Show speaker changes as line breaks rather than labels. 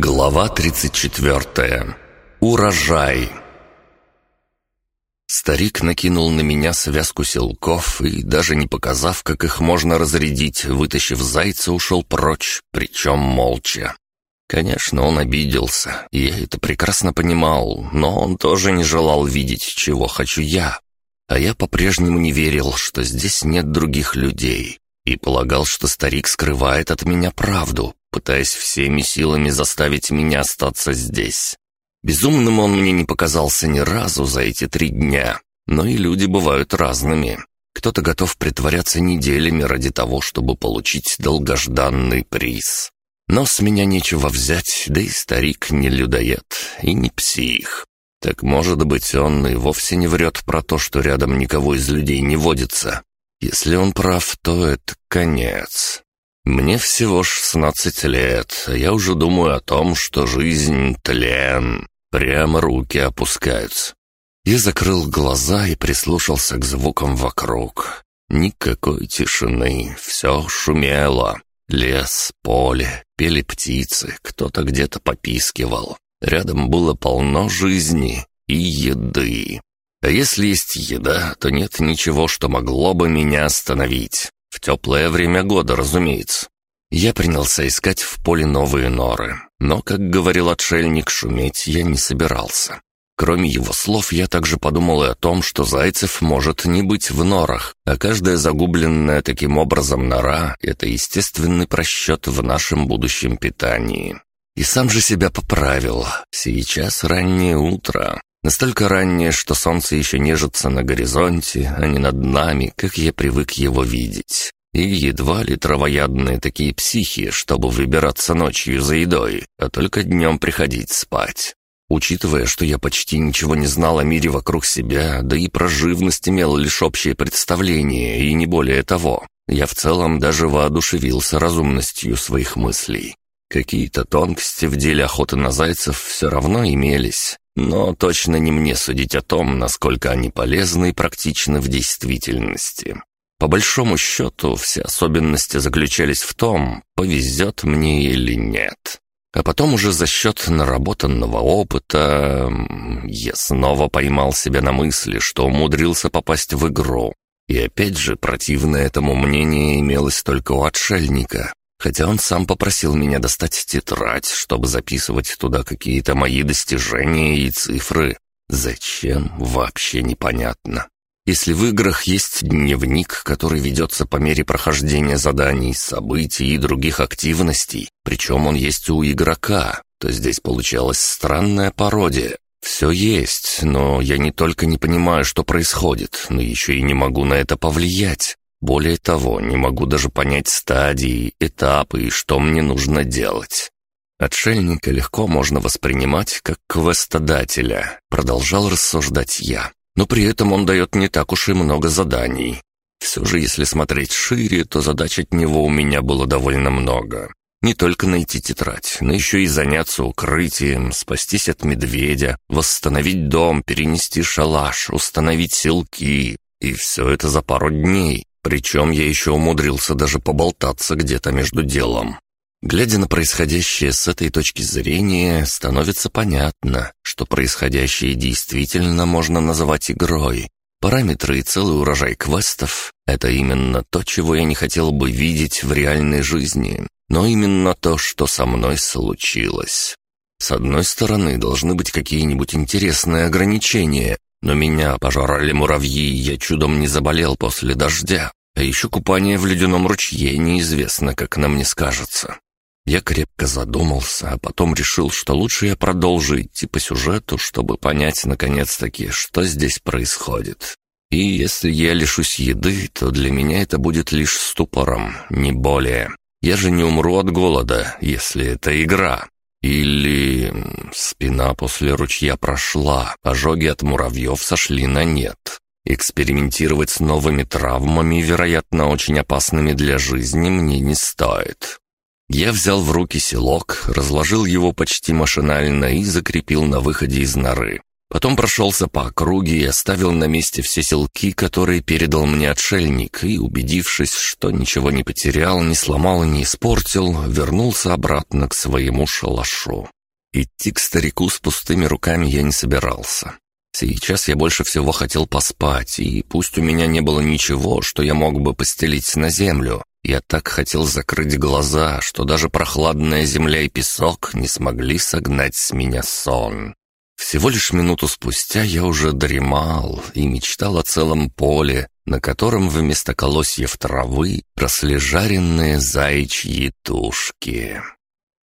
Глава 34. Урожай. Старик накинул на меня связку силков и, даже не показав, как их можно разрядить, вытащив зайца, ушел прочь, причем молча. Конечно, он обиделся, я это прекрасно понимал, но он тоже не желал видеть, чего хочу я. А я по-прежнему не верил, что здесь нет других людей, и полагал, что старик скрывает от меня правду, пытаясь всеми силами заставить меня остаться здесь. Безумным он мне не показался ни разу за эти три дня, но и люди бывают разными. Кто-то готов притворяться неделями ради того, чтобы получить долгожданный приз. Но с меня нечего взять, да и старик не людоед и не псих. Так может быть, он и вовсе не врет про то, что рядом никого из людей не водится. Если он прав, то это конец. Мне всего шестнадцать лет, а я уже думаю о том, что жизнь — тлен. Прямо руки опускаются. Я закрыл глаза и прислушался к звукам вокруг. Никакой тишины, все шумело. Лес, поле, пели птицы, кто-то где-то попискивал. Рядом было полно жизни и еды. А если есть еда, то нет ничего, что могло бы меня остановить. В теплое время года, разумеется. Я принялся искать в поле новые норы, но, как говорил отшельник, шуметь я не собирался. Кроме его слов, я также подумал и о том, что Зайцев может не быть в норах, а каждая загубленная таким образом нора — это естественный просчет в нашем будущем питании. И сам же себя поправил. Сейчас раннее утро. Настолько раннее, что солнце еще нежится на горизонте, а не над нами, как я привык его видеть. И едва ли травоядные такие психи, чтобы выбираться ночью за едой, а только днем приходить спать. Учитывая, что я почти ничего не знал о мире вокруг себя, да и про живность имел лишь общее представление, и не более того, я в целом даже воодушевился разумностью своих мыслей. Какие-то тонкости в деле охоты на зайцев все равно имелись, но точно не мне судить о том, насколько они полезны и практичны в действительности. По большому счету, все особенности заключались в том, повезет мне или нет. А потом уже за счет наработанного опыта я снова поймал себя на мысли, что умудрился попасть в игру. И опять же, противное этому мнение имелось только у отшельника, Хотя он сам попросил меня достать тетрадь, чтобы записывать туда какие-то мои достижения и цифры. Зачем, вообще непонятно. Если в играх есть дневник, который ведется по мере прохождения заданий, событий и других активностей, причем он есть у игрока, то здесь получалась странная пародия. Все есть, но я не только не понимаю, что происходит, но еще и не могу на это повлиять. Более того, не могу даже понять стадии, этапы и что мне нужно делать. Отшельника легко можно воспринимать как квестодателя, продолжал рассуждать я. Но при этом он дает не так уж и много заданий. Все же, если смотреть шире, то задач от него у меня было довольно много. Не только найти тетрадь, но еще и заняться укрытием, спастись от медведя, восстановить дом, перенести шалаш, установить селки. И все это за пару дней. Причем я еще умудрился даже поболтаться где-то между делом. Глядя на происходящее с этой точки зрения, становится понятно, что происходящее действительно можно называть игрой. Параметры и целый урожай квестов — это именно то, чего я не хотел бы видеть в реальной жизни, но именно то, что со мной случилось. С одной стороны, должны быть какие-нибудь интересные ограничения, но меня пожрали муравьи, я чудом не заболел после дождя. А еще купание в ледяном ручье неизвестно, как нам не скажется. Я крепко задумался, а потом решил, что лучше я продолжу идти по сюжету, чтобы понять наконец-таки, что здесь происходит. И если я лишусь еды, то для меня это будет лишь ступором, не более. Я же не умру от голода, если это игра. Или спина после ручья прошла, ожоги от муравьев сошли на нет. Экспериментировать с новыми травмами, вероятно, очень опасными для жизни, мне не стоит. Я взял в руки селок, разложил его почти машинально и закрепил на выходе из норы. Потом прошелся по округе и оставил на месте все селки, которые передал мне отшельник, и, убедившись, что ничего не потерял, не сломал и не испортил, вернулся обратно к своему шалашу. Идти к старику с пустыми руками я не собирался. Сейчас я больше всего хотел поспать, и пусть у меня не было ничего, что я мог бы постелить на землю, я так хотел закрыть глаза, что даже прохладная земля и песок не смогли согнать с меня сон. Всего лишь минуту спустя я уже дремал и мечтал о целом поле, на котором вместо колосьев травы росли жареные заячьи тушки.